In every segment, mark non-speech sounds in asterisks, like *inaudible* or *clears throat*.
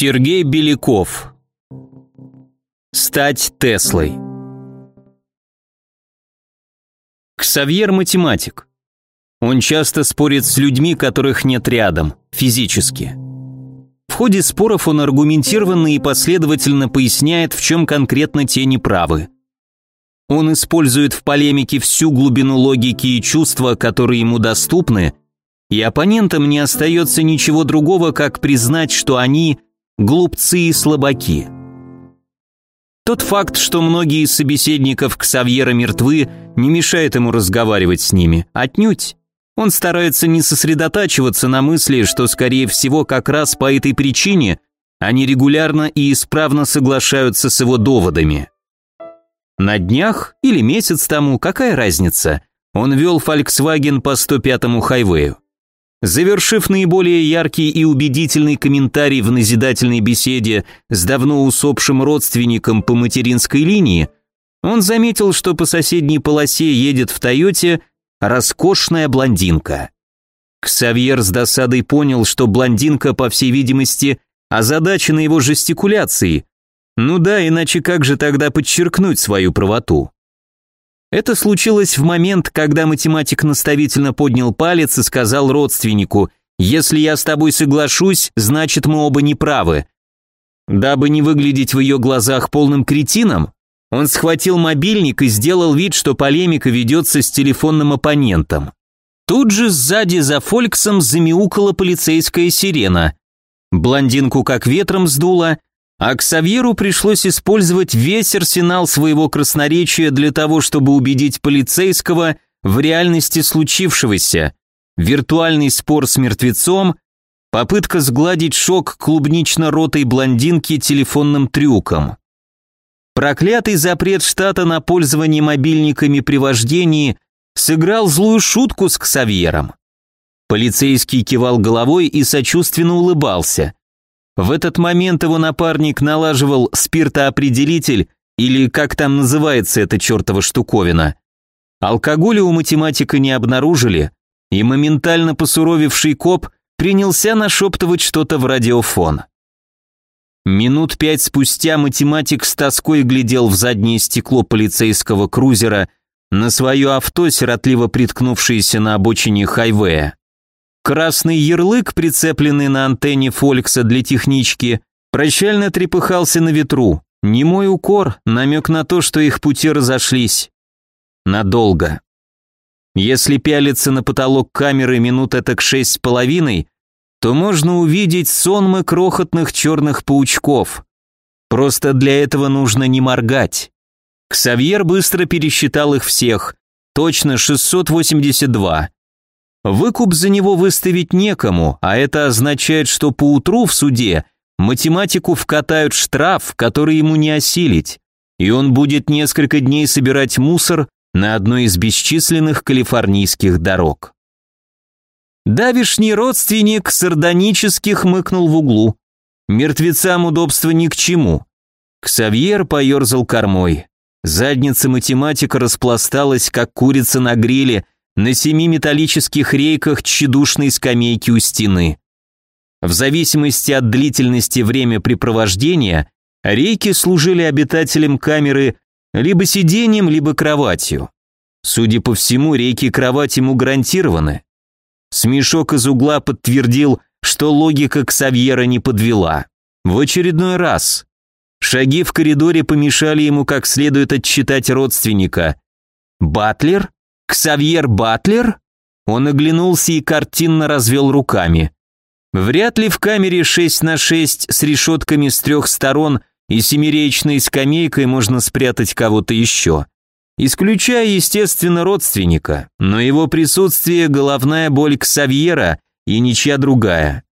Сергей Беляков. Стать Теслой. Ксавьер математик. Он часто спорит с людьми, которых нет рядом, физически. В ходе споров он аргументированно и последовательно поясняет, в чем конкретно те неправы. Он использует в полемике всю глубину логики и чувства, которые ему доступны, и оппонентам не остается ничего другого, как признать, что они глупцы и слабаки. Тот факт, что многие из собеседников Ксавьера мертвы, не мешает ему разговаривать с ними, отнюдь. Он старается не сосредотачиваться на мысли, что, скорее всего, как раз по этой причине они регулярно и исправно соглашаются с его доводами. На днях или месяц тому, какая разница, он вел Volkswagen по 105-му хайвею. Завершив наиболее яркий и убедительный комментарий в назидательной беседе с давно усопшим родственником по материнской линии, он заметил, что по соседней полосе едет в Тойоте роскошная блондинка. Ксавьер с досадой понял, что блондинка, по всей видимости, озадачена его жестикуляцией. Ну да, иначе как же тогда подчеркнуть свою правоту? Это случилось в момент, когда математик наставительно поднял палец и сказал родственнику, «Если я с тобой соглашусь, значит мы оба неправы». Дабы не выглядеть в ее глазах полным кретином, он схватил мобильник и сделал вид, что полемика ведется с телефонным оппонентом. Тут же сзади за Фольксом замяукала полицейская сирена. Блондинку как ветром сдуло, а Ксавьеру пришлось использовать весь арсенал своего красноречия для того, чтобы убедить полицейского в реальности случившегося. Виртуальный спор с мертвецом, попытка сгладить шок клубнично-ротой блондинки телефонным трюком. Проклятый запрет штата на пользование мобильниками при вождении сыграл злую шутку с Ксавьером. Полицейский кивал головой и сочувственно улыбался. В этот момент его напарник налаживал спиртоопределитель, или как там называется эта чертова штуковина. Алкоголя у математика не обнаружили, и моментально посуровевший коп принялся нашептывать что-то в радиофон. Минут пять спустя математик с тоской глядел в заднее стекло полицейского крузера на свое авто, сиротливо приткнувшееся на обочине хайвея. Красный ярлык, прицепленный на антенне Фолькса для технички, прощально трепыхался на ветру. Не мой укор, намек на то, что их пути разошлись. Надолго. Если пялиться на потолок камеры минут этак шесть с половиной, то можно увидеть сонмы крохотных черных паучков. Просто для этого нужно не моргать. Ксавьер быстро пересчитал их всех. Точно 682. Выкуп за него выставить некому, а это означает, что поутру в суде математику вкатают штраф, который ему не осилить, и он будет несколько дней собирать мусор на одной из бесчисленных калифорнийских дорог. Давишний родственник сардонически хмыкнул в углу. Мертвецам удобства ни к чему. Ксавьер поерзал кормой. Задница математика распласталась, как курица на гриле, на семи металлических рейках тщедушной скамейки у стены. В зависимости от длительности времяпрепровождения, рейки служили обитателям камеры либо сиденьем, либо кроватью. Судя по всему, рейки кровать ему гарантированы. Смешок из угла подтвердил, что логика Ксавьера не подвела. В очередной раз. Шаги в коридоре помешали ему как следует отчитать родственника. «Батлер?» Ксавьер Батлер? Он оглянулся и картинно развел руками. Вряд ли в камере 6 на 6 с решетками с трех сторон и семиречной скамейкой можно спрятать кого-то еще. Исключая, естественно, родственника, но его присутствие – головная боль Ксавьера и ничья другая.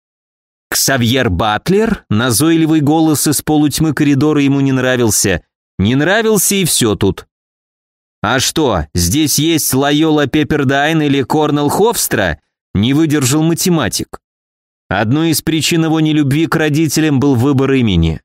Ксавьер Батлер, назойливый голос из полутьмы коридора ему не нравился. Не нравился и все тут. «А что, здесь есть Лайола Пеппердайн или Корнел Хофстра?» Не выдержал математик. Одной из причин его нелюбви к родителям был выбор имени.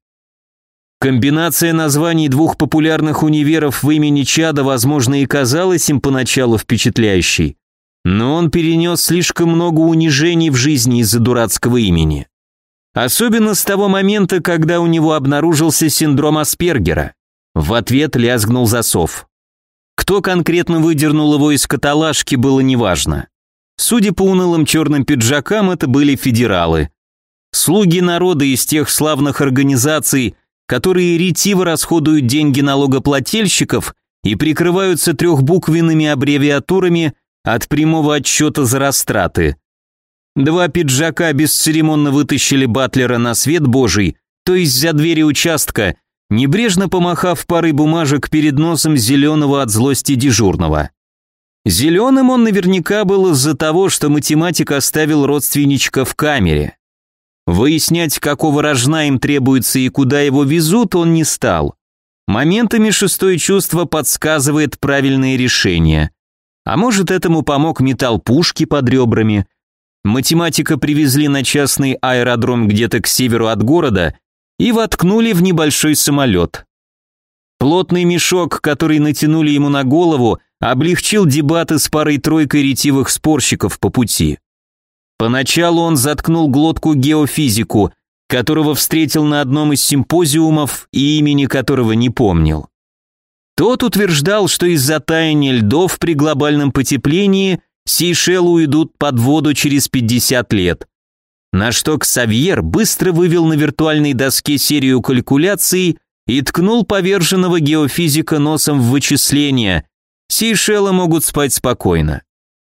Комбинация названий двух популярных универов в имени Чада, возможно, и казалась им поначалу впечатляющей, но он перенес слишком много унижений в жизни из-за дурацкого имени. Особенно с того момента, когда у него обнаружился синдром Аспергера. В ответ лязгнул засов. Кто конкретно выдернул его из каталажки, было неважно. Судя по унылым черным пиджакам, это были федералы. Слуги народа из тех славных организаций, которые ретиво расходуют деньги налогоплательщиков и прикрываются трехбуквенными аббревиатурами от прямого отчета за растраты. Два пиджака бесцеремонно вытащили Батлера на свет божий, то есть за двери участка, небрежно помахав парой бумажек перед носом зеленого от злости дежурного. Зеленым он наверняка был из-за того, что математик оставил родственничка в камере. Выяснять, какого рожна им требуется и куда его везут, он не стал. Моментами шестое чувство подсказывает правильные решения. А может, этому помог металл пушки под ребрами. Математика привезли на частный аэродром где-то к северу от города и воткнули в небольшой самолет. Плотный мешок, который натянули ему на голову, облегчил дебаты с парой-тройкой ретивых спорщиков по пути. Поначалу он заткнул глотку геофизику, которого встретил на одном из симпозиумов и имени которого не помнил. Тот утверждал, что из-за таяния льдов при глобальном потеплении Сейшелы уйдут под воду через 50 лет. На что Ксавьер быстро вывел на виртуальной доске серию калькуляций и ткнул поверженного геофизика носом в вычисления. Сейшелы могут спать спокойно.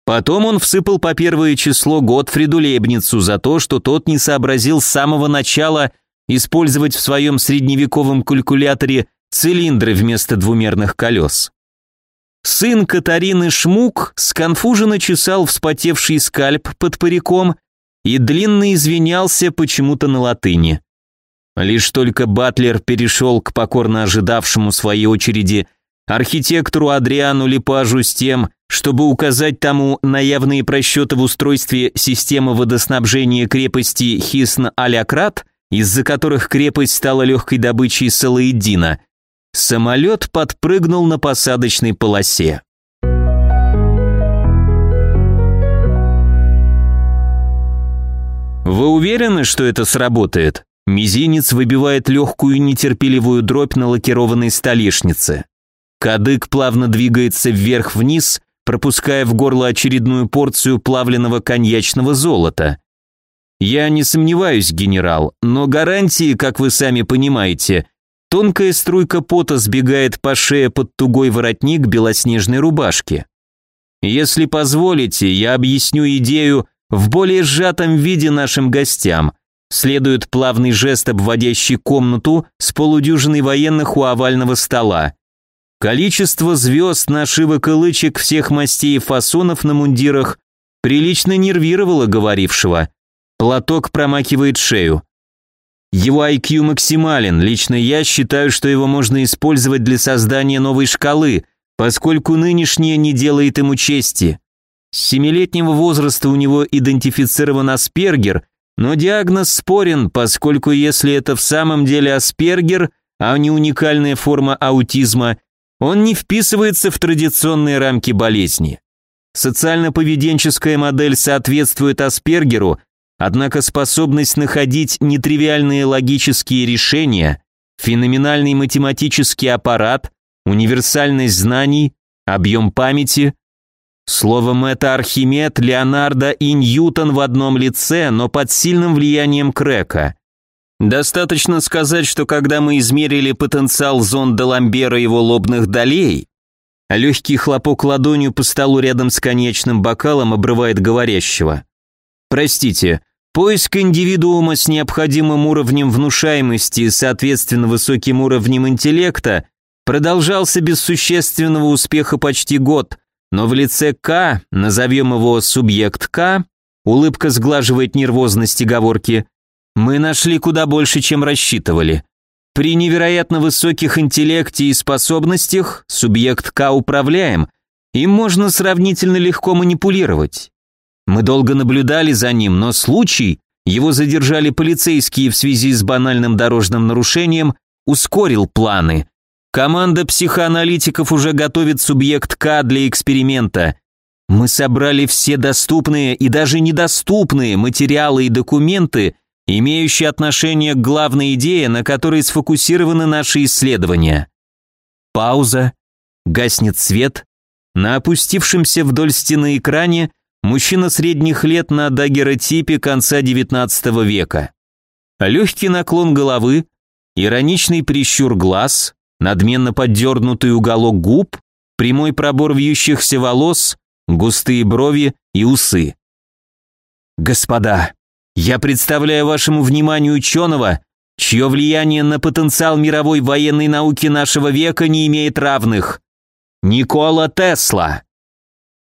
Потом он всыпал по первое число Готфриду Лебницу за то, что тот не сообразил с самого начала использовать в своем средневековом калькуляторе цилиндры вместо двумерных колес. Сын Катарины Шмук сконфуженно чесал вспотевший скальп под париком и длинно извинялся почему-то на латыни. Лишь только Батлер перешел к покорно ожидавшему своей очереди архитектору Адриану Липажу с тем, чтобы указать тому на явные просчеты в устройстве системы водоснабжения крепости Хисн-Алякрат, из-за которых крепость стала легкой добычей Салаиддина, самолет подпрыгнул на посадочной полосе. Вы уверены, что это сработает? Мизинец выбивает легкую нетерпеливую дробь на лакированной столешнице. Кадык плавно двигается вверх-вниз, пропуская в горло очередную порцию плавленного коньячного золота. Я не сомневаюсь, генерал, но гарантии, как вы сами понимаете, тонкая струйка пота сбегает по шее под тугой воротник белоснежной рубашки. Если позволите, я объясню идею в более сжатом виде нашим гостям. Следует плавный жест, обводящий комнату с полудюжиной военных у овального стола. Количество звезд, нашивок и лычек всех мастей и фасонов на мундирах прилично нервировало говорившего. Платок промакивает шею. Его IQ максимален, лично я считаю, что его можно использовать для создания новой шкалы, поскольку нынешняя не делает ему чести. С семилетнего возраста у него идентифицирован Аспергер, но диагноз спорен, поскольку если это в самом деле Аспергер, а не уникальная форма аутизма, он не вписывается в традиционные рамки болезни. Социально-поведенческая модель соответствует Аспергеру, однако способность находить нетривиальные логические решения, феноменальный математический аппарат, универсальность знаний, объем памяти Словом, это Архимед, Леонардо и Ньютон в одном лице, но под сильным влиянием Крека. Достаточно сказать, что когда мы измерили потенциал зонда Ламбера и его лобных долей, легкий хлопок ладонью по столу рядом с конечным бокалом обрывает говорящего. Простите, поиск индивидуума с необходимым уровнем внушаемости и соответственно высоким уровнем интеллекта продолжался без существенного успеха почти год – но в лице К, назовем его субъект К, улыбка сглаживает нервозность оговорки, мы нашли куда больше, чем рассчитывали. При невероятно высоких интеллекте и способностях субъект К управляем, им можно сравнительно легко манипулировать. Мы долго наблюдали за ним, но случай, его задержали полицейские в связи с банальным дорожным нарушением, ускорил планы, Команда психоаналитиков уже готовит субъект К для эксперимента. Мы собрали все доступные и даже недоступные материалы и документы имеющий отношение к главной идее, на которой сфокусированы наши исследования. Пауза, гаснет свет, на опустившемся вдоль стены экране мужчина средних лет на дагеротипе конца XIX века. Легкий наклон головы, ироничный прищур глаз, надменно поддернутый уголок губ, прямой пробор вьющихся волос, густые брови и усы. Господа, я представляю вашему вниманию ученого, чье влияние на потенциал мировой военной науки нашего века не имеет равных. Никола Тесла.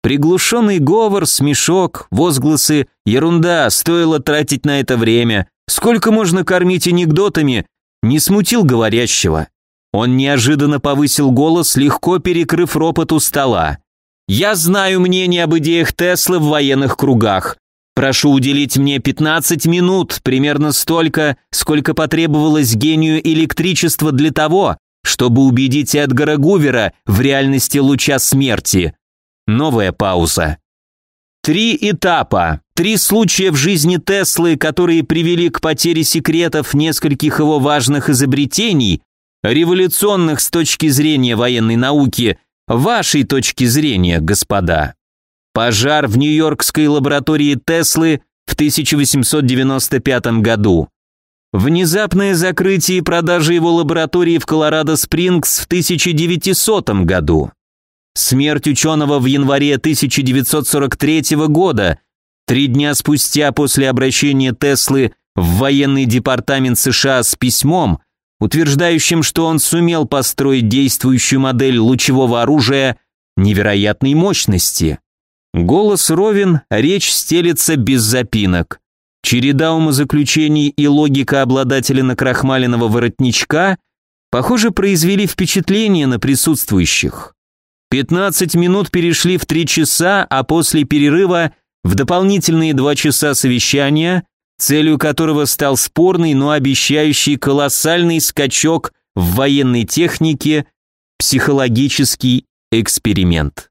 Приглушенный говор, смешок, возгласы, ерунда, стоило тратить на это время. Сколько можно кормить анекдотами, не смутил говорящего. Он неожиданно повысил голос, легко перекрыв ропот у стола. «Я знаю мнение об идеях Теслы в военных кругах. Прошу уделить мне 15 минут, примерно столько, сколько потребовалось гению электричества для того, чтобы убедить Эдгара Гувера в реальности луча смерти. Новая пауза. Три этапа, три случая в жизни Теслы, которые привели к потере секретов нескольких его важных изобретений, революционных с точки зрения военной науки, вашей точки зрения, господа. Пожар в Нью-Йоркской лаборатории Теслы в 1895 году. Внезапное закрытие и продажа его лаборатории в Колорадо-Спрингс в 1900 году. Смерть ученого в январе 1943 года, три дня спустя после обращения Теслы в военный департамент США с письмом, утверждающим, что он сумел построить действующую модель лучевого оружия невероятной мощности. Голос ровен, речь стелится без запинок. Череда умозаключений и логика обладателя накрахмаленного воротничка, похоже, произвели впечатление на присутствующих. 15 минут перешли в 3 часа, а после перерыва в дополнительные 2 часа совещания, целью которого стал спорный, но обещающий колоссальный скачок в военной технике, психологический эксперимент.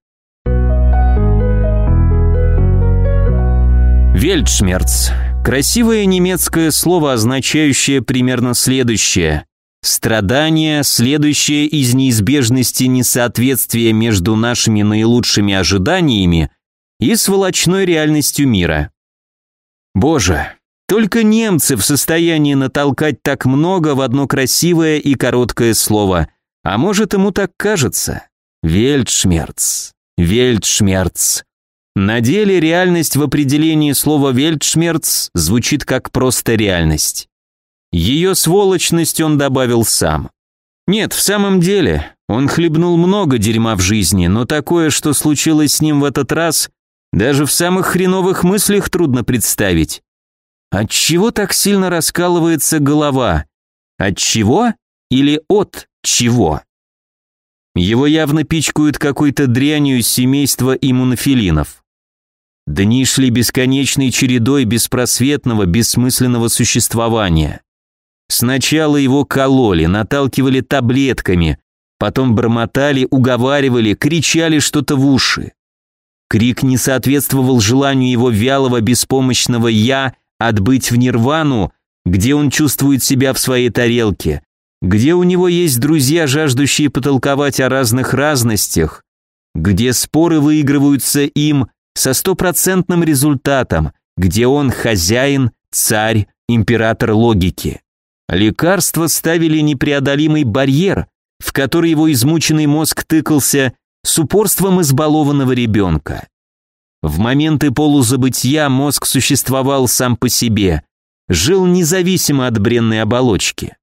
Вельтшмерц. Красивое немецкое слово, означающее примерно следующее. Страдание, следующее из неизбежности несоответствия между нашими наилучшими ожиданиями и сволочной реальностью мира. Боже, только немцы в состоянии натолкать так много в одно красивое и короткое слово. А может, ему так кажется? Вельтшмерц. Вельтшмерц. На деле реальность в определении слова «вельтшмерц» звучит как просто реальность. Ее сволочность он добавил сам. Нет, в самом деле, он хлебнул много дерьма в жизни, но такое, что случилось с ним в этот раз, даже в самых хреновых мыслях трудно представить. От чего так сильно раскалывается голова? От чего или от чего? Его явно пичкают какой-то дрянью семейства иммунофилинов. Дни шли бесконечной чередой беспросветного, бессмысленного существования. Сначала его кололи, наталкивали таблетками, потом бормотали, уговаривали, кричали что-то в уши. Крик не соответствовал желанию его вялого, беспомощного «я» отбыть в нирвану, где он чувствует себя в своей тарелке, где у него есть друзья, жаждущие потолковать о разных разностях, где споры выигрываются им, со стопроцентным результатом, где он хозяин, царь, император логики. Лекарства ставили непреодолимый барьер, в который его измученный мозг тыкался с упорством избалованного ребенка. В моменты полузабытия мозг существовал сам по себе, жил независимо от бренной оболочки.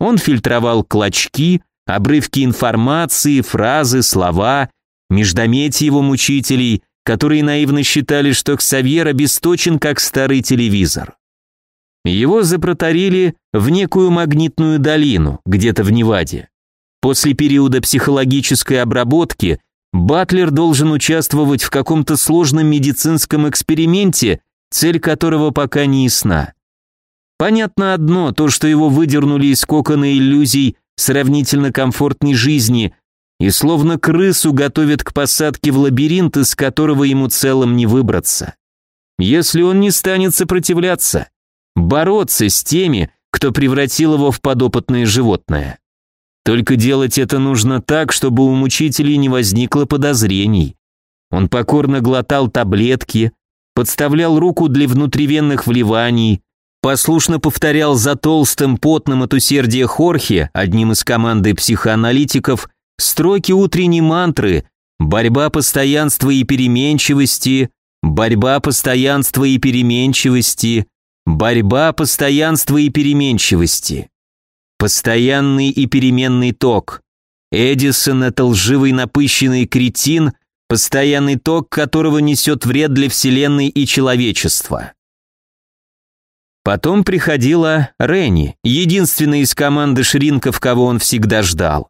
Он фильтровал клочки, обрывки информации, фразы, слова, междометия его мучителей которые наивно считали, что Ксавьер обесточен, как старый телевизор. Его запроторили в некую магнитную долину, где-то в Неваде. После периода психологической обработки Батлер должен участвовать в каком-то сложном медицинском эксперименте, цель которого пока не ясна. Понятно одно, то, что его выдернули из кокона иллюзий сравнительно комфортной жизни, и словно крысу готовят к посадке в лабиринт, из которого ему целым не выбраться. Если он не станет сопротивляться, бороться с теми, кто превратил его в подопытное животное. Только делать это нужно так, чтобы у мучителей не возникло подозрений. Он покорно глотал таблетки, подставлял руку для внутривенных вливаний, послушно повторял за толстым, потным от усердия Хорхе, одним из команды психоаналитиков, строки утренней мантры «Борьба постоянства и переменчивости», «Борьба постоянства и переменчивости», «Борьба постоянства и переменчивости». Постоянный и переменный ток. Эдисон – это лживый напыщенный кретин, постоянный ток которого несет вред для Вселенной и человечества. Потом приходила Ренни, единственная из команды шринков, кого он всегда ждал.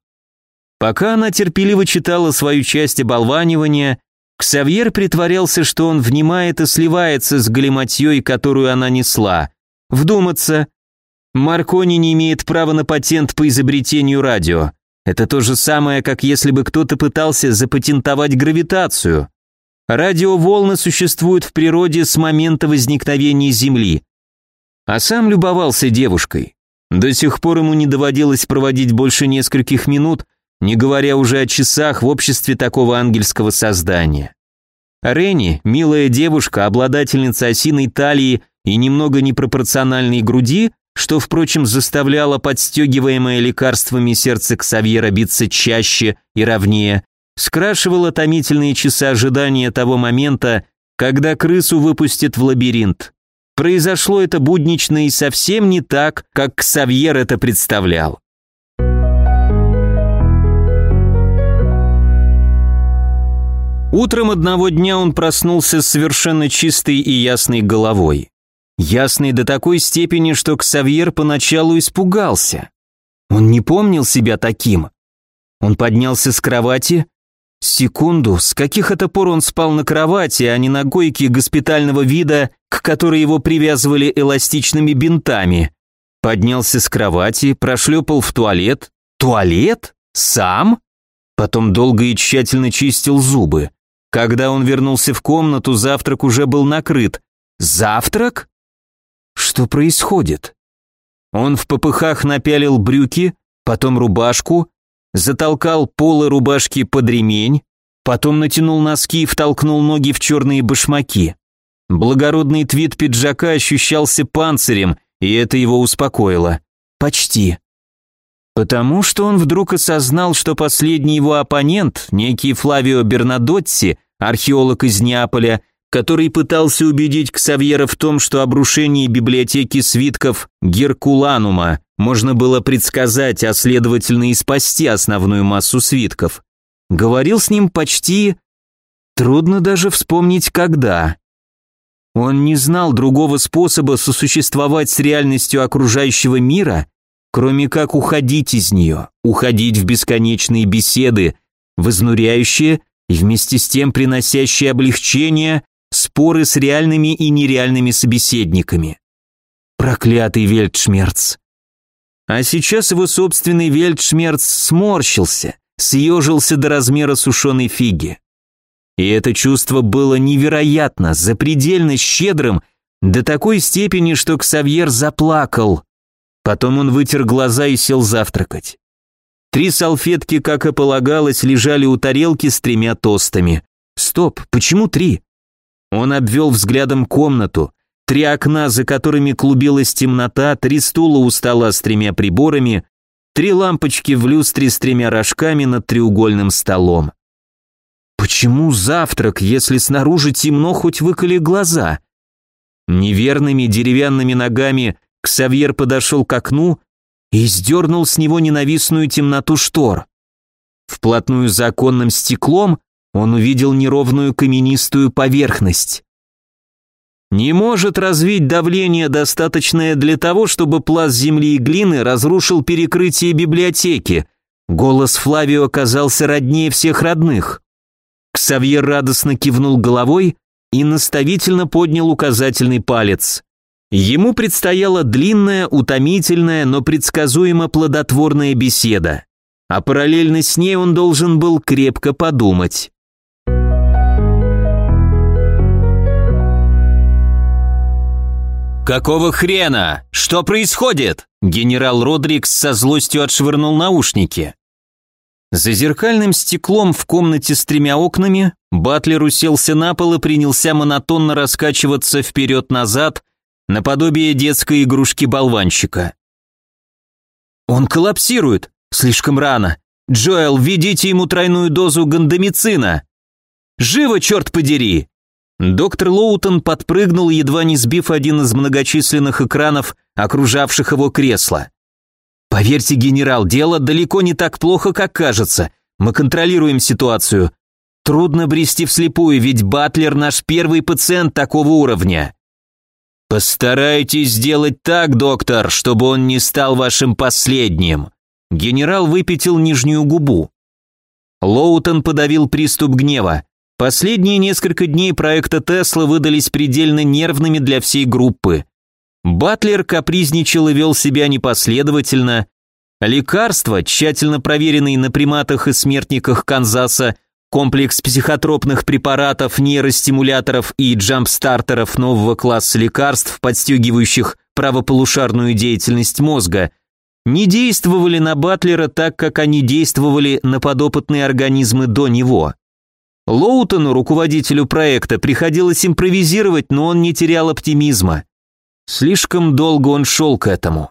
Пока она терпеливо читала свою часть оболванивания, Ксавьер притворялся, что он внимает и сливается с галиматьей, которую она несла. Вдуматься. Маркони не имеет права на патент по изобретению радио. Это то же самое, как если бы кто-то пытался запатентовать гравитацию. Радиоволны существуют в природе с момента возникновения Земли а сам любовался девушкой. До сих пор ему не доводилось проводить больше нескольких минут, не говоря уже о часах в обществе такого ангельского создания. Ренни, милая девушка, обладательница осиной талии и немного непропорциональной груди, что, впрочем, заставляло подстегиваемое лекарствами сердце Ксавьера биться чаще и ровнее, скрашивала томительные часы ожидания того момента, когда крысу выпустят в лабиринт. Произошло это буднично и совсем не так, как Ксавьер это представлял. Утром одного дня он проснулся с совершенно чистой и ясной головой. Ясной до такой степени, что Ксавьер поначалу испугался. Он не помнил себя таким. Он поднялся с кровати Секунду, с каких это пор он спал на кровати, а не на гойке госпитального вида, к которой его привязывали эластичными бинтами. Поднялся с кровати, прошлепал в туалет. Туалет? Сам? Потом долго и тщательно чистил зубы. Когда он вернулся в комнату, завтрак уже был накрыт. Завтрак? Что происходит? Он в попыхах напялил брюки, потом рубашку, затолкал полы рубашки под ремень, потом натянул носки и втолкнул ноги в черные башмаки. Благородный твит пиджака ощущался панцирем, и это его успокоило. Почти. Потому что он вдруг осознал, что последний его оппонент, некий Флавио Бернадотти, археолог из Неаполя, который пытался убедить Ксавьера в том, что обрушение библиотеки свитков Геркуланума можно было предсказать, а следовательно и спасти основную массу свитков. Говорил с ним почти... Трудно даже вспомнить, когда. Он не знал другого способа сосуществовать с реальностью окружающего мира, кроме как уходить из нее, уходить в бесконечные беседы, вознуряющие и вместе с тем приносящие облегчение споры с реальными и нереальными собеседниками. Проклятый Вельтшмерц. А сейчас его собственный Вельтшмерц сморщился, съежился до размера сушеной фиги. И это чувство было невероятно, запредельно щедрым, до такой степени, что Ксавьер заплакал. Потом он вытер глаза и сел завтракать. Три салфетки, как и полагалось, лежали у тарелки с тремя тостами. Стоп, почему три? Он обвел взглядом комнату, Три окна, за которыми клубилась темнота, три стула у стола с тремя приборами, три лампочки в люстре с тремя рожками над треугольным столом. Почему завтрак, если снаружи темно, хоть выколи глаза? Неверными деревянными ногами Ксавьер подошел к окну и сдернул с него ненавистную темноту штор. Вплотную за оконным стеклом он увидел неровную каменистую поверхность не может развить давление, достаточное для того, чтобы пласт земли и глины разрушил перекрытие библиотеки. Голос Флавио оказался роднее всех родных. Ксавьер радостно кивнул головой и наставительно поднял указательный палец. Ему предстояла длинная, утомительная, но предсказуемо плодотворная беседа. А параллельно с ней он должен был крепко подумать. «Какого хрена? Что происходит?» Генерал Родрикс со злостью отшвырнул наушники. За зеркальным стеклом в комнате с тремя окнами Батлер уселся на пол и принялся монотонно раскачиваться вперед-назад, наподобие детской игрушки-болванщика. «Он коллапсирует! Слишком рано! Джоэл, введите ему тройную дозу гандамицина!» «Живо, черт подери!» Доктор Лоутон подпрыгнул, едва не сбив один из многочисленных экранов, окружавших его кресло. «Поверьте, генерал, дело далеко не так плохо, как кажется. Мы контролируем ситуацию. Трудно брести вслепую, ведь Батлер наш первый пациент такого уровня». «Постарайтесь сделать так, доктор, чтобы он не стал вашим последним». Генерал выпятил нижнюю губу. Лоутон подавил приступ гнева. Последние несколько дней проекта Тесла выдались предельно нервными для всей группы. Батлер капризничал и вел себя непоследовательно. Лекарства, тщательно проверенные на приматах и смертниках Канзаса, комплекс психотропных препаратов, нейростимуляторов и джампстартеров нового класса лекарств, подстегивающих правополушарную деятельность мозга, не действовали на Батлера так, как они действовали на подопытные организмы до него. Лоутону, руководителю проекта, приходилось импровизировать, но он не терял оптимизма. Слишком долго он шел к этому.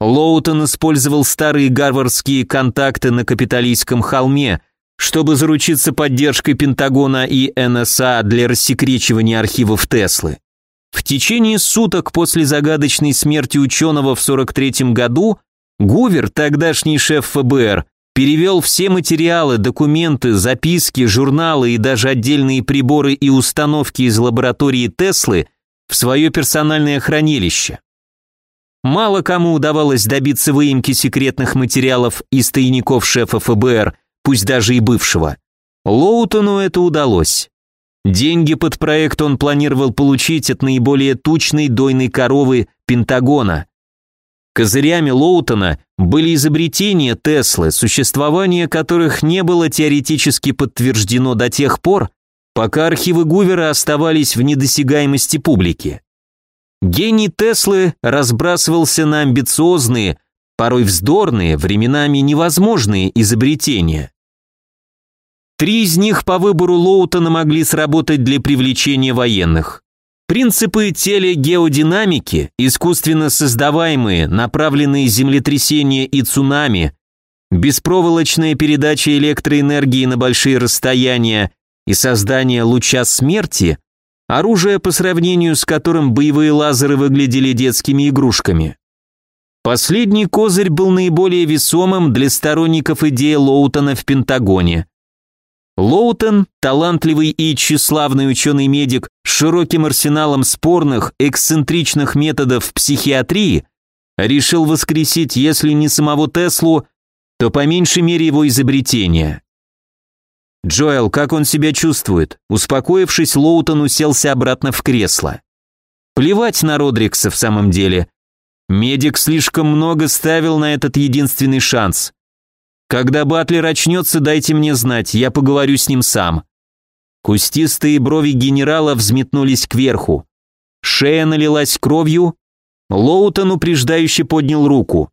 Лоутон использовал старые гарвардские контакты на капиталистском холме, чтобы заручиться поддержкой Пентагона и НСА для рассекречивания архивов Теслы. В течение суток после загадочной смерти ученого в 43 году Гувер, тогдашний шеф ФБР, перевел все материалы, документы, записки, журналы и даже отдельные приборы и установки из лаборатории Теслы в свое персональное хранилище. Мало кому удавалось добиться выемки секретных материалов из тайников шефа ФБР, пусть даже и бывшего. Лоутону это удалось. Деньги под проект он планировал получить от наиболее тучной дойной коровы Пентагона, Козырями Лоутона были изобретения Теслы, существование которых не было теоретически подтверждено до тех пор, пока архивы Гувера оставались в недосягаемости публики. Гений Теслы разбрасывался на амбициозные, порой вздорные, временами невозможные изобретения. Три из них по выбору Лоутона могли сработать для привлечения военных. Принципы телегеодинамики, искусственно создаваемые, направленные землетрясения и цунами, беспроволочная передача электроэнергии на большие расстояния и создание луча смерти, оружие по сравнению с которым боевые лазеры выглядели детскими игрушками. Последний козырь был наиболее весомым для сторонников идеи Лоутона в Пентагоне. Лоутон, талантливый и тщеславный ученый-медик с широким арсеналом спорных, эксцентричных методов психиатрии, решил воскресить, если не самого Теслу, то по меньшей мере его изобретение. Джоэл, как он себя чувствует? Успокоившись, Лоутон уселся обратно в кресло. Плевать на Родрикса в самом деле. Медик слишком много ставил на этот единственный шанс. Когда Батлер очнется, дайте мне знать, я поговорю с ним сам». Кустистые брови генерала взметнулись кверху. Шея налилась кровью. Лоутон упреждающе поднял руку.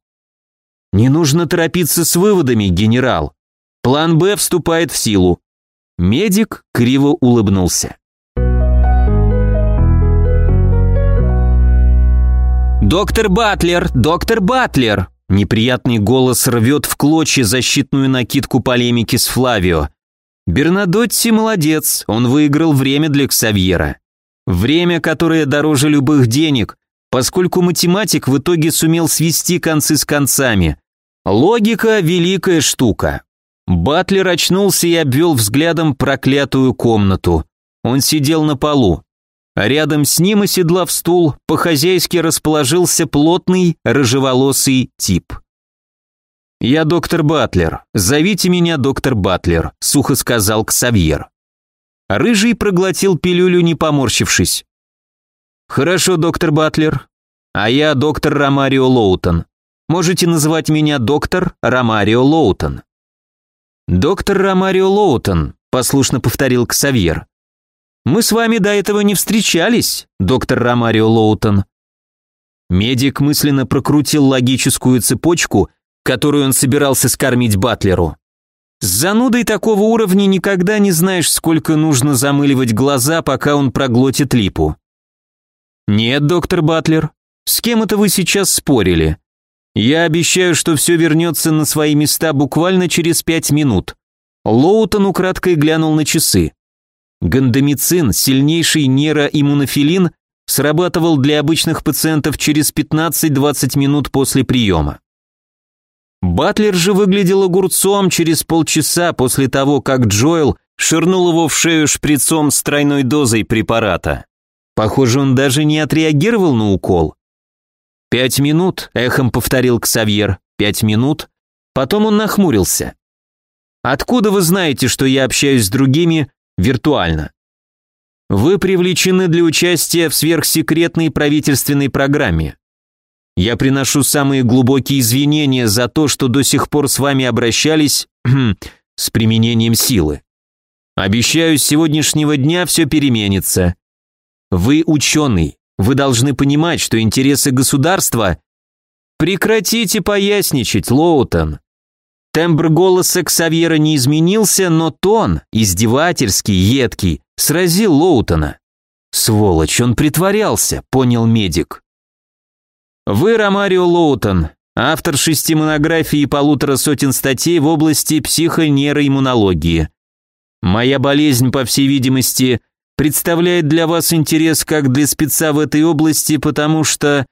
«Не нужно торопиться с выводами, генерал. План «Б» вступает в силу». Медик криво улыбнулся. «Доктор Батлер! Доктор Батлер!» Неприятный голос рвет в клочья защитную накидку полемики с Флавио. Бернадотти молодец, он выиграл время для Ксавьера. Время, которое дороже любых денег, поскольку математик в итоге сумел свести концы с концами. Логика – великая штука. Батлер очнулся и обвел взглядом проклятую комнату. Он сидел на полу. Рядом с ним, оседлав стул, по-хозяйски расположился плотный, рыжеволосый тип. «Я доктор Батлер. Зовите меня доктор Батлер», — сухо сказал Ксавьер. Рыжий проглотил пилюлю, не поморщившись. «Хорошо, доктор Батлер. А я доктор Ромарио Лоутон. Можете называть меня доктор Ромарио Лоутон». «Доктор Ромарио Лоутон», — послушно повторил Ксавьер. Мы с вами до этого не встречались, доктор Ромарио Лоутон. Медик мысленно прокрутил логическую цепочку, которую он собирался скормить Батлеру. С занудой такого уровня никогда не знаешь, сколько нужно замыливать глаза, пока он проглотит липу. Нет, доктор Батлер, с кем это вы сейчас спорили? Я обещаю, что все вернется на свои места буквально через пять минут. Лоутон украдкой глянул на часы. Гандамицин, сильнейший нейроиммунофилин, срабатывал для обычных пациентов через 15-20 минут после приема. Батлер же выглядел огурцом через полчаса после того, как Джоэл ширнул его в шею шприцом с тройной дозой препарата. Похоже, он даже не отреагировал на укол. «Пять минут», — эхом повторил Ксавьер, — «пять минут». Потом он нахмурился. «Откуда вы знаете, что я общаюсь с другими виртуально?» «Вы привлечены для участия в сверхсекретной правительственной программе. Я приношу самые глубокие извинения за то, что до сих пор с вами обращались *clears throat* с применением силы. Обещаю, с сегодняшнего дня все переменится. Вы ученый, вы должны понимать, что интересы государства... Прекратите поясничать, Лоутон. Тембр голоса Ксавьера не изменился, но тон, издевательский, едкий, сразил Лоутона. Сволочь, он притворялся, понял медик. Вы Ромарио Лоутон, автор шести монографий и полутора сотен статей в области психонейроиммунологии. Моя болезнь, по всей видимости, представляет для вас интерес как для спеца в этой области, потому что,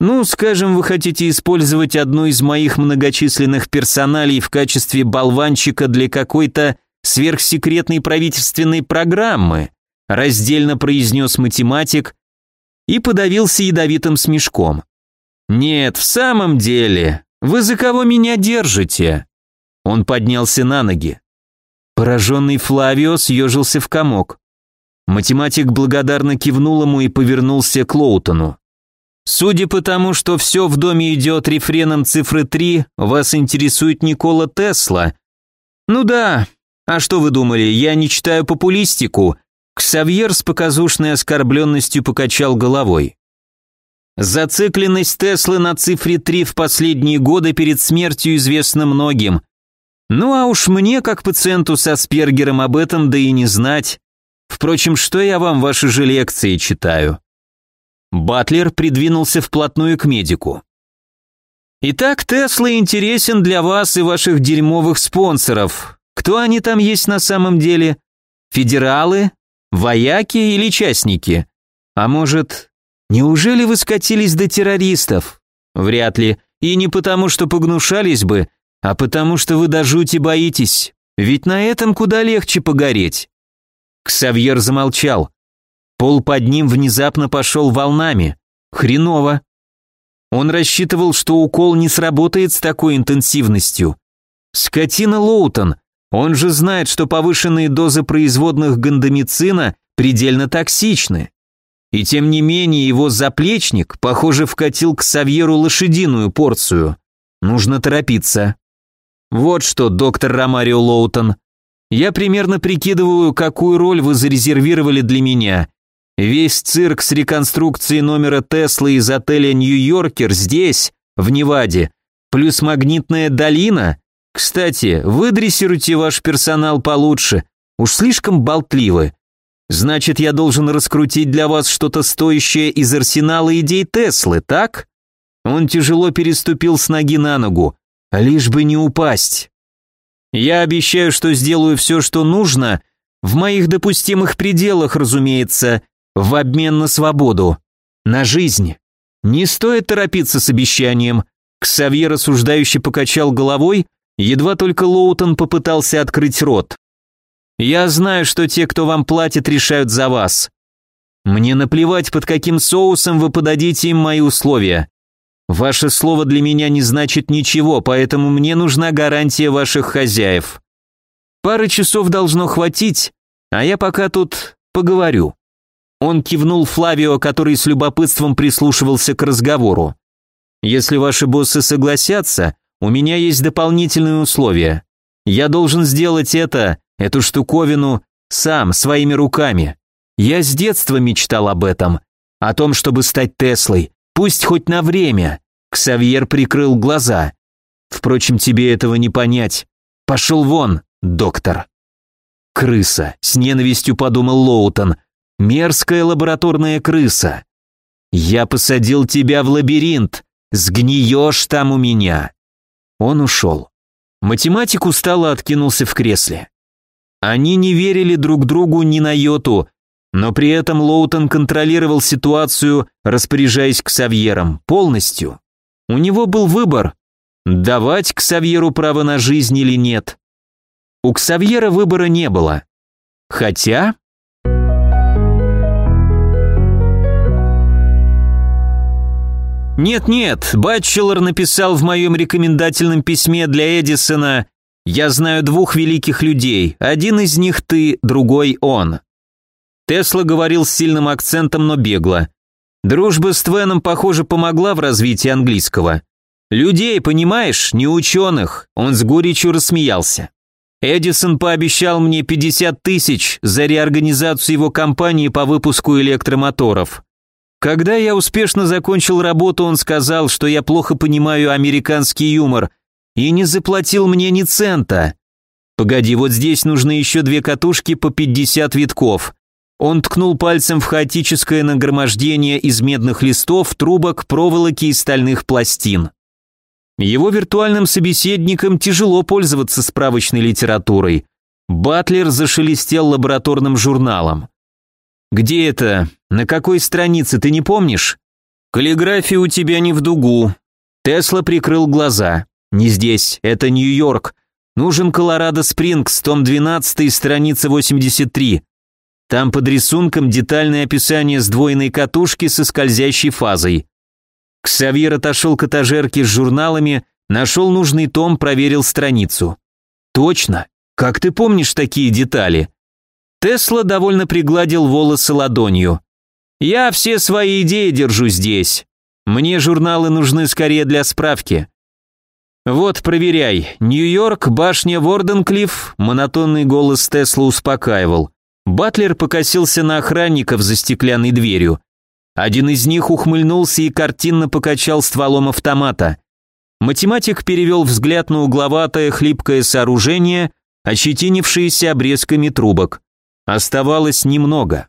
ну, скажем, вы хотите использовать одну из моих многочисленных персоналей в качестве болванчика для какой-то сверхсекретной правительственной программы, раздельно произнес математик и подавился ядовитым смешком. Нет, в самом деле, вы за кого меня держите? Он поднялся на ноги. Пораженный Флавио съежился в комок. Математик благодарно кивнул ему и повернулся к Лоутону. «Судя по тому, что все в доме идет рефреном цифры 3, вас интересует Никола Тесла?» «Ну да. А что вы думали, я не читаю популистику?» Ксавьер с показушной оскорбленностью покачал головой. Зацикленность Теслы на цифре 3 в последние годы перед смертью известна многим. Ну а уж мне, как пациенту со Спергером, об этом да и не знать. Впрочем, что я вам ваши же лекции читаю?» Батлер придвинулся вплотную к медику. «Итак, Тесла интересен для вас и ваших дерьмовых спонсоров. Кто они там есть на самом деле? Федералы? Вояки или частники? А может, неужели вы скатились до террористов? Вряд ли. И не потому, что погнушались бы, а потому, что вы до жути боитесь. Ведь на этом куда легче погореть. Ксавьер замолчал. Пол под ним внезапно пошел волнами. Хреново. Он рассчитывал, что укол не сработает с такой интенсивностью. Скотина Лоутон. Он же знает, что повышенные дозы производных гандамицина предельно токсичны. И тем не менее его заплечник, похоже, вкатил к Савьеру лошадиную порцию. Нужно торопиться. Вот что, доктор Ромарио Лоутон, я примерно прикидываю, какую роль вы зарезервировали для меня. Весь цирк с реконструкцией номера Теслы из отеля Нью-Йоркер здесь, в Неваде, плюс магнитная долина. Кстати, вы дрессируйте ваш персонал получше, уж слишком болтливы. Значит, я должен раскрутить для вас что-то стоящее из арсенала идей Теслы, так? Он тяжело переступил с ноги на ногу, лишь бы не упасть. Я обещаю, что сделаю все, что нужно, в моих допустимых пределах, разумеется, в обмен на свободу, на жизнь. Не стоит торопиться с обещанием. Ксавье рассуждающе покачал головой, едва только Лоутон попытался открыть рот. Я знаю, что те, кто вам платит, решают за вас. Мне наплевать, под каким соусом вы подадите им мои условия. Ваше слово для меня не значит ничего, поэтому мне нужна гарантия ваших хозяев. Пары часов должно хватить, а я пока тут поговорю». Он кивнул Флавио, который с любопытством прислушивался к разговору. «Если ваши боссы согласятся, у меня есть дополнительные условия. Я должен сделать это, эту штуковину, сам, своими руками. Я с детства мечтал об этом. О том, чтобы стать Теслой. Пусть хоть на время. Ксавьер прикрыл глаза. Впрочем, тебе этого не понять. Пошел вон, доктор. Крыса, с ненавистью подумал Лоутон. Мерзкая лабораторная крыса. Я посадил тебя в лабиринт. Сгниешь там у меня. Он ушел. Математик устало откинулся в кресле. Они не верили друг другу ни на йоту, но при этом Лоутон контролировал ситуацию, распоряжаясь к Савьерам полностью. У него был выбор – давать к Савьеру право на жизнь или нет. У Ксавьера выбора не было. Хотя... Нет-нет, Батчелор написал в моем рекомендательном письме для Эдисона «Я знаю двух великих людей, один из них ты, другой он». Тесла говорил с сильным акцентом, но бегло. Дружба с Твеном, похоже, помогла в развитии английского. Людей, понимаешь, не ученых, он с горечью рассмеялся. Эдисон пообещал мне 50 тысяч за реорганизацию его компании по выпуску электромоторов. Когда я успешно закончил работу, он сказал, что я плохо понимаю американский юмор и не заплатил мне ни цента. Погоди, вот здесь нужны еще две катушки по 50 витков. Он ткнул пальцем в хаотическое нагромождение из медных листов, трубок, проволоки и стальных пластин. Его виртуальным собеседникам тяжело пользоваться справочной литературой. Батлер зашелестел лабораторным журналом. «Где это? На какой странице, ты не помнишь?» «Каллиграфия у тебя не в дугу». Тесла прикрыл глаза. «Не здесь, это Нью-Йорк. Нужен Колорадо-Спрингс, том 12, страница 83. Там под рисунком детальное описание сдвоенной катушки со скользящей фазой. Ксавьер отошел к этажерке с журналами, нашел нужный том, проверил страницу. «Точно! Как ты помнишь такие детали?» Тесла довольно пригладил волосы ладонью. «Я все свои идеи держу здесь. Мне журналы нужны скорее для справки». «Вот, проверяй. Нью-Йорк, башня Ворденклифф», монотонный голос Тесла успокаивал. Батлер покосился на охранников за стеклянной дверью. Один из них ухмыльнулся и картинно покачал стволом автомата. Математик перевел взгляд на угловатое хлипкое сооружение, ощетинившееся обрезками трубок. Оставалось немного.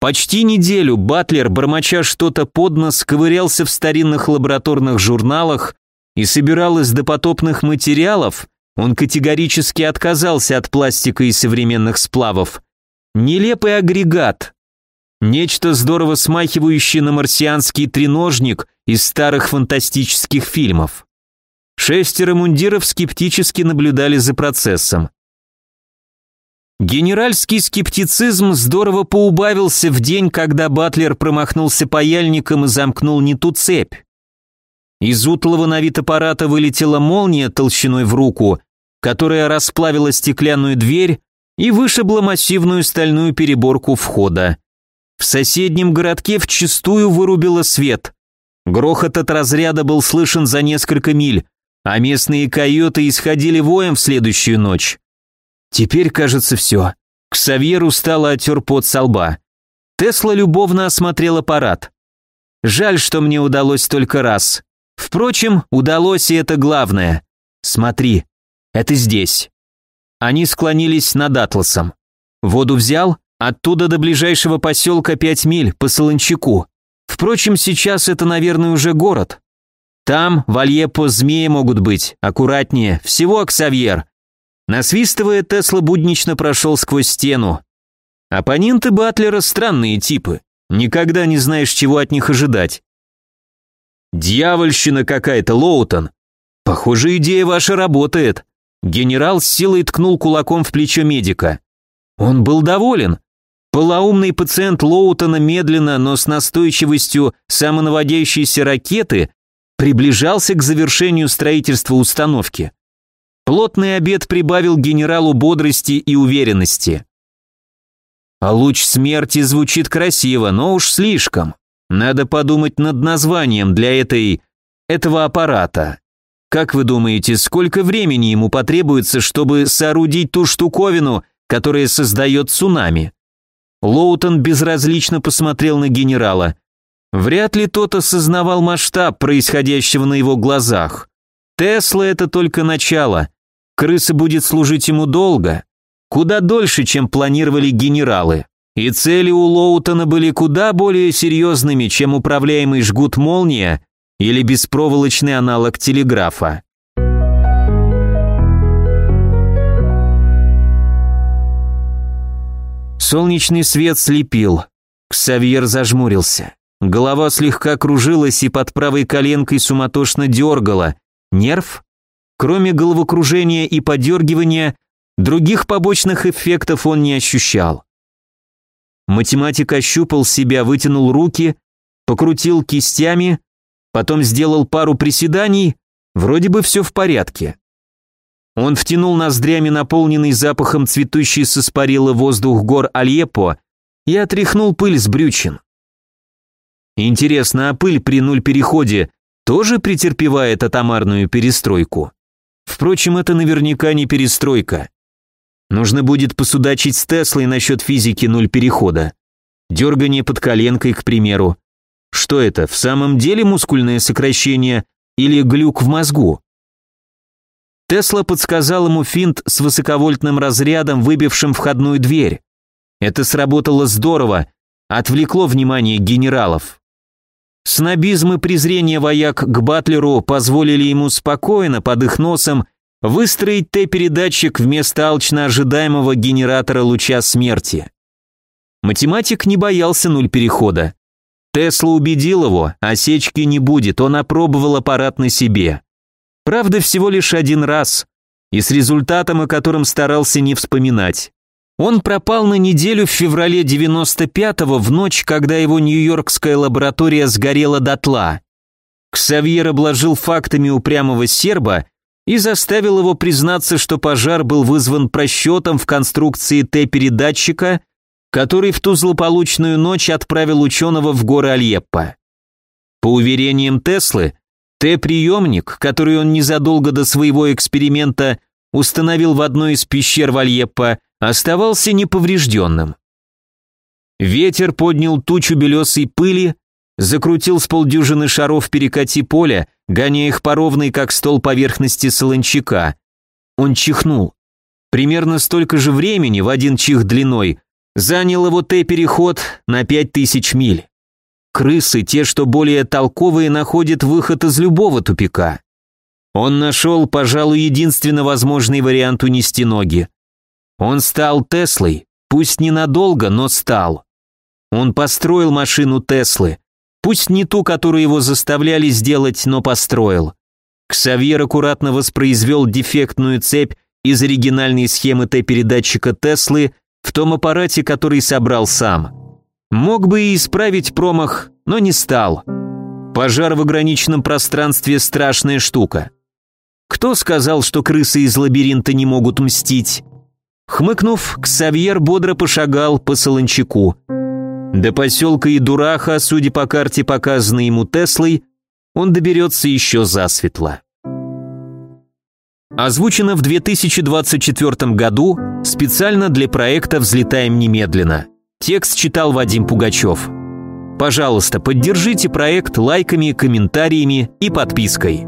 Почти неделю Батлер, бормоча что-то под нос, ковырялся в старинных лабораторных журналах и собирал из допотопных материалов, он категорически отказался от пластика и современных сплавов. Нелепый агрегат. Нечто здорово смахивающее на марсианский треножник из старых фантастических фильмов. Шестеро мундиров скептически наблюдали за процессом. Генеральский скептицизм здорово поубавился в день, когда Батлер промахнулся паяльником и замкнул не ту цепь. Из утлого на вид аппарата вылетела молния толщиной в руку, которая расплавила стеклянную дверь и вышибла массивную стальную переборку входа. В соседнем городке вчистую вырубило свет. Грохот от разряда был слышен за несколько миль, а местные койоты исходили воем в следующую ночь. Теперь, кажется, все. Ксавьер устало оттер пот со лба. Тесла любовно осмотрел аппарат. Жаль, что мне удалось только раз. Впрочем, удалось и это главное. Смотри, это здесь. Они склонились над Атласом. Воду взял? Оттуда до ближайшего поселка пять миль по Солончаку. Впрочем, сейчас это, наверное, уже город. Там в Альеппо змеи могут быть, аккуратнее, всего Аксавьер. Насвистывая, Тесла буднично прошел сквозь стену. Оппоненты Батлера странные типы. Никогда не знаешь, чего от них ожидать. Дьявольщина какая-то, Лоутон. Похоже, идея ваша работает. Генерал с силой ткнул кулаком в плечо медика. Он был доволен. Полоумный пациент Лоутона медленно, но с настойчивостью самонаводящейся ракеты приближался к завершению строительства установки. Плотный обед прибавил генералу бодрости и уверенности. А луч смерти звучит красиво, но уж слишком. Надо подумать над названием для этой... этого аппарата. Как вы думаете, сколько времени ему потребуется, чтобы соорудить ту штуковину, которая создает цунами? Лоутон безразлично посмотрел на генерала. Вряд ли тот осознавал масштаб происходящего на его глазах. Тесла это только начало. Крыса будет служить ему долго, куда дольше, чем планировали генералы. И цели у Лоутона были куда более серьезными, чем управляемый жгут молния или беспроволочный аналог телеграфа. Солнечный свет слепил. Ксавьер зажмурился. Голова слегка кружилась и под правой коленкой суматошно дергала. Нерв? Кроме головокружения и подергивания, других побочных эффектов он не ощущал. Математик ощупал себя, вытянул руки, покрутил кистями, потом сделал пару приседаний, вроде бы все в порядке. Он втянул ноздрями наполненный запахом цветущий со спарила воздух гор Альепо и отряхнул пыль с брючин. Интересно, а пыль при нуль-переходе тоже претерпевает атомарную перестройку? Впрочем, это наверняка не перестройка. Нужно будет посудачить с Теслой насчет физики нуль-перехода. Дергание под коленкой, к примеру. Что это, в самом деле мускульное сокращение или глюк в мозгу? Тесла подсказал ему финт с высоковольтным разрядом, выбившим входную дверь. Это сработало здорово, отвлекло внимание генералов. Снобизм и презрение вояк к Батлеру позволили ему спокойно, под их носом, выстроить Т-передатчик вместо алчно ожидаемого генератора луча смерти. Математик не боялся нуль перехода. Тесла убедил его, осечки не будет, он опробовал аппарат на себе. Правда, всего лишь один раз, и с результатом, о котором старался не вспоминать. Он пропал на неделю в феврале 95-го, в ночь, когда его нью-йоркская лаборатория сгорела дотла. Ксавьер обложил фактами упрямого серба и заставил его признаться, что пожар был вызван просчетом в конструкции Т-передатчика, который в ту злополучную ночь отправил ученого в горы Альеппо. По уверениям Теслы, Т-приемник, который он незадолго до своего эксперимента установил в одной из пещер Вальеппа, оставался неповрежденным. Ветер поднял тучу белесой пыли, закрутил с полдюжины шаров перекати поля, гоняя их по ровной, как стол поверхности солончака. Он чихнул. Примерно столько же времени, в один чих длиной, занял его Т-переход на пять тысяч миль. Крысы, те, что более толковые, находят выход из любого тупика. Он нашел, пожалуй, единственно возможный вариант унести ноги. Он стал Теслой, пусть ненадолго, но стал. Он построил машину Теслы, пусть не ту, которую его заставляли сделать, но построил. Ксавьер аккуратно воспроизвел дефектную цепь из оригинальной схемы Т-передатчика Теслы в том аппарате, который собрал сам. Мог бы и исправить промах, но не стал. Пожар в ограниченном пространстве – страшная штука. Кто сказал, что крысы из лабиринта не могут мстить? Хмыкнув, Ксавьер бодро пошагал по Солончаку. До поселка Идураха, судя по карте, показанной ему Теслой, он доберется еще засветло. Озвучено в 2024 году специально для проекта «Взлетаем немедленно». Текст читал Вадим Пугачев. Пожалуйста, поддержите проект лайками, комментариями и подпиской.